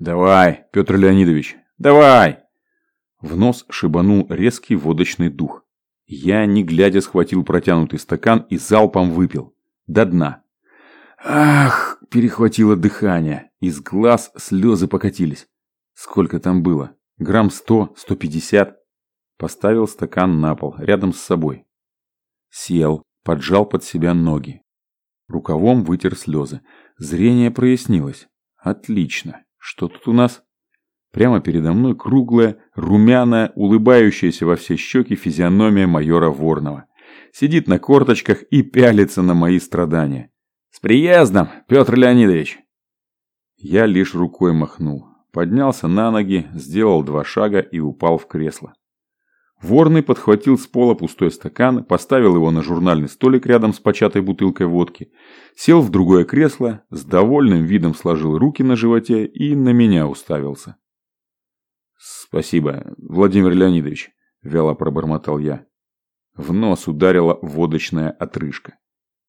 «Давай, Петр Леонидович, давай!» В нос шибанул резкий водочный дух. Я, не глядя, схватил протянутый стакан и залпом выпил. До дна. Ах, перехватило дыхание. Из глаз слезы покатились. Сколько там было? Грамм сто, сто пятьдесят. Поставил стакан на пол, рядом с собой. Сел, поджал под себя ноги. Рукавом вытер слезы. Зрение прояснилось. Отлично. Что тут у нас? Прямо передо мной круглая, румяная, улыбающаяся во все щеки физиономия майора Ворнова. Сидит на корточках и пялится на мои страдания. «С приездом, Петр Леонидович!» Я лишь рукой махнул. Поднялся на ноги, сделал два шага и упал в кресло. Ворный подхватил с пола пустой стакан, поставил его на журнальный столик рядом с початой бутылкой водки, сел в другое кресло, с довольным видом сложил руки на животе и на меня уставился. «Спасибо, Владимир Леонидович», – вяло пробормотал я. В нос ударила водочная отрыжка.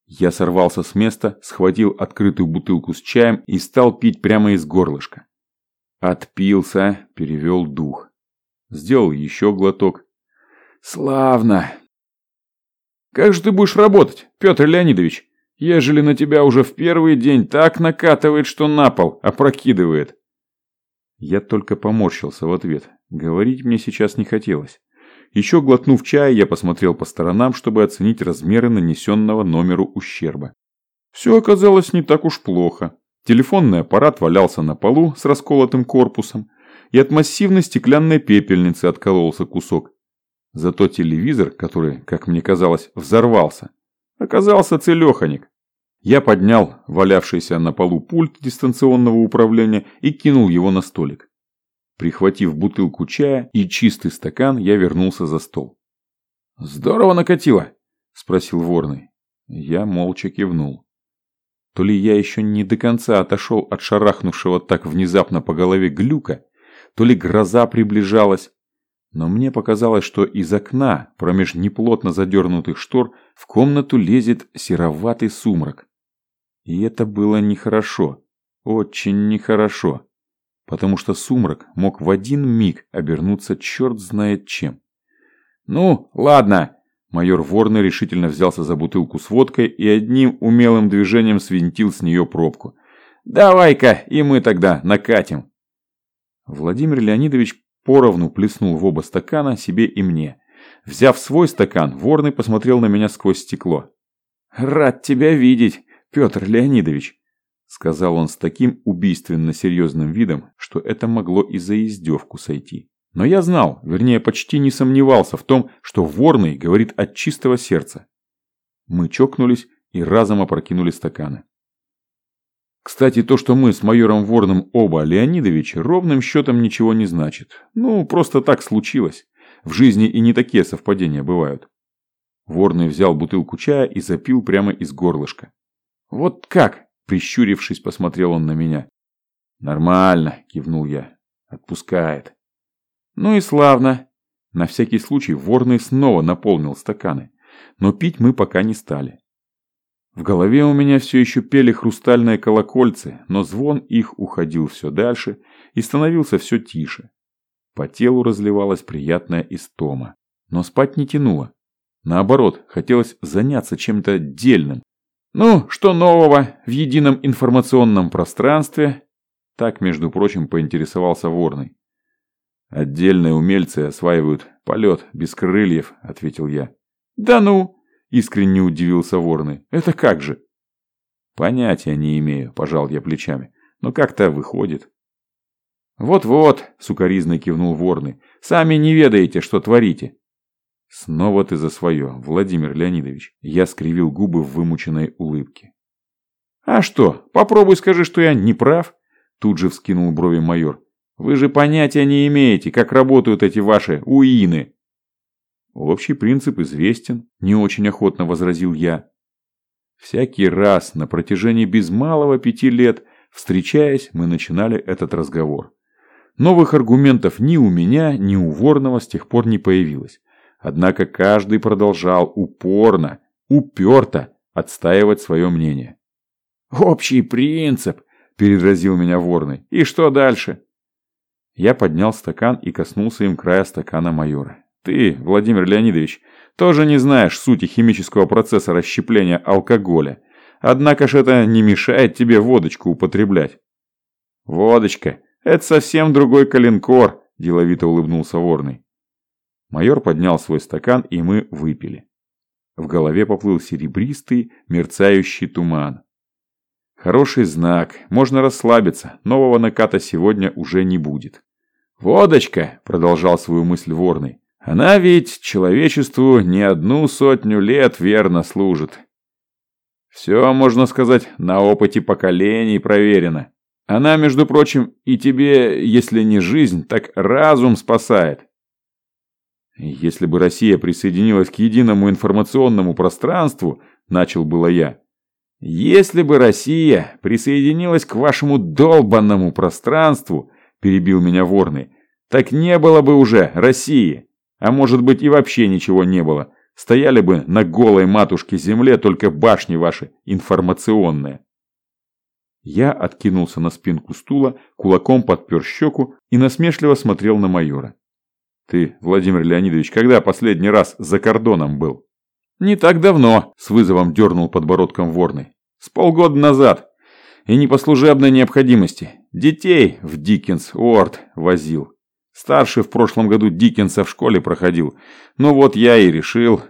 Я сорвался с места, схватил открытую бутылку с чаем и стал пить прямо из горлышка. Отпился, перевел дух. Сделал еще глоток. Славно. Как же ты будешь работать, Петр Леонидович? Ежели на тебя уже в первый день так накатывает, что на пол опрокидывает. Я только поморщился в ответ. Говорить мне сейчас не хотелось. Еще глотнув чая, я посмотрел по сторонам, чтобы оценить размеры нанесенного номеру ущерба. Все оказалось не так уж плохо. Телефонный аппарат валялся на полу с расколотым корпусом, и от массивной стеклянной пепельницы откололся кусок. Зато телевизор, который, как мне казалось, взорвался, оказался целеханик. Я поднял валявшийся на полу пульт дистанционного управления и кинул его на столик. Прихватив бутылку чая и чистый стакан, я вернулся за стол. «Здорово накатило?» – спросил Ворный. Я молча кивнул. То ли я еще не до конца отошел от шарахнувшего так внезапно по голове глюка, то ли гроза приближалась, но мне показалось, что из окна, промеж неплотно задернутых штор, в комнату лезет сероватый сумрак. И это было нехорошо, очень нехорошо, потому что сумрак мог в один миг обернуться черт знает чем. «Ну, ладно!» Майор Ворный решительно взялся за бутылку с водкой и одним умелым движением свинтил с нее пробку. «Давай-ка, и мы тогда накатим!» Владимир Леонидович поровну плеснул в оба стакана себе и мне. Взяв свой стакан, Ворный посмотрел на меня сквозь стекло. «Рад тебя видеть, Петр Леонидович», — сказал он с таким убийственно серьезным видом, что это могло и за издевку сойти. Но я знал, вернее почти не сомневался в том, что Ворный говорит от чистого сердца. Мы чокнулись и разом опрокинули стаканы. Кстати, то, что мы с майором Ворным оба Леонидовичи, ровным счетом ничего не значит. Ну, просто так случилось. В жизни и не такие совпадения бывают. Ворный взял бутылку чая и запил прямо из горлышка. «Вот как?» – прищурившись, посмотрел он на меня. «Нормально», – кивнул я. «Отпускает». «Ну и славно». На всякий случай Ворный снова наполнил стаканы. Но пить мы пока не стали. В голове у меня все еще пели хрустальные колокольцы, но звон их уходил все дальше и становился все тише. По телу разливалась приятная истома, но спать не тянуло. Наоборот, хотелось заняться чем-то дельным. Ну, что нового в едином информационном пространстве? Так, между прочим, поинтересовался Ворный. Отдельные умельцы осваивают полет без крыльев, ответил я. Да ну, Искренне удивился Ворный. Это как же? Понятия не имею, пожал я плечами. Но как-то выходит. Вот-вот, сукоризно кивнул Ворный. Сами не ведаете, что творите. Снова ты за свое, Владимир Леонидович. Я скривил губы в вымученной улыбке. А что, попробуй скажи, что я не прав. Тут же вскинул брови майор. Вы же понятия не имеете, как работают эти ваши уины. Общий принцип известен, не очень охотно возразил я. Всякий раз на протяжении без малого пяти лет, встречаясь, мы начинали этот разговор. Новых аргументов ни у меня, ни у Ворного с тех пор не появилось. Однако каждый продолжал упорно, уперто отстаивать свое мнение. «Общий принцип!» – переразил меня Ворный. «И что дальше?» Я поднял стакан и коснулся им края стакана майора. «Ты, Владимир Леонидович, тоже не знаешь сути химического процесса расщепления алкоголя. Однако ж это не мешает тебе водочку употреблять». «Водочка, это совсем другой калинкор», – деловито улыбнулся Ворный. Майор поднял свой стакан, и мы выпили. В голове поплыл серебристый, мерцающий туман. Хороший знак, можно расслабиться, нового наката сегодня уже не будет. «Водочка», — продолжал свою мысль Ворный, — «она ведь человечеству не одну сотню лет верно служит. Все, можно сказать, на опыте поколений проверено. Она, между прочим, и тебе, если не жизнь, так разум спасает. Если бы Россия присоединилась к единому информационному пространству, начал было я, «Если бы Россия присоединилась к вашему долбанному пространству», перебил меня Ворный, «так не было бы уже России. А может быть и вообще ничего не было. Стояли бы на голой матушке земле только башни ваши информационные». Я откинулся на спинку стула, кулаком подпер щеку и насмешливо смотрел на майора. «Ты, Владимир Леонидович, когда последний раз за кордоном был?» «Не так давно», – с вызовом дернул подбородком Ворный. «С полгода назад. И не по служебной необходимости. Детей в Диккенс Уорд возил. Старший в прошлом году Диккенса в школе проходил. Ну вот я и решил.